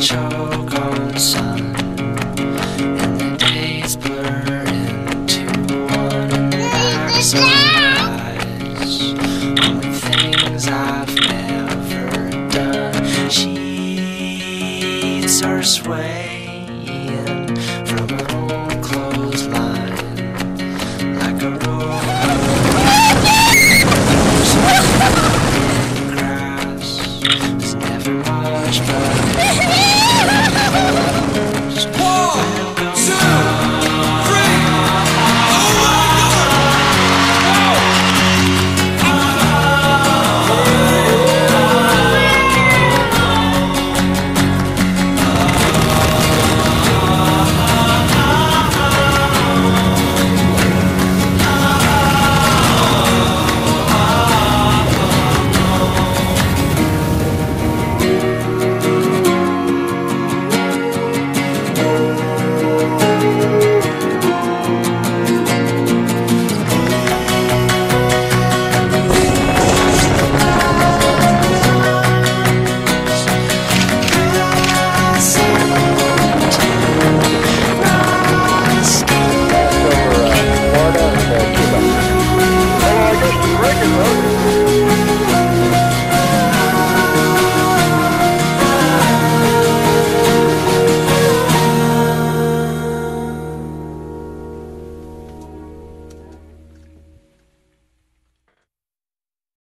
choke on sun And the days blur into one And then I surprise On the things I've never done. Sheets her sway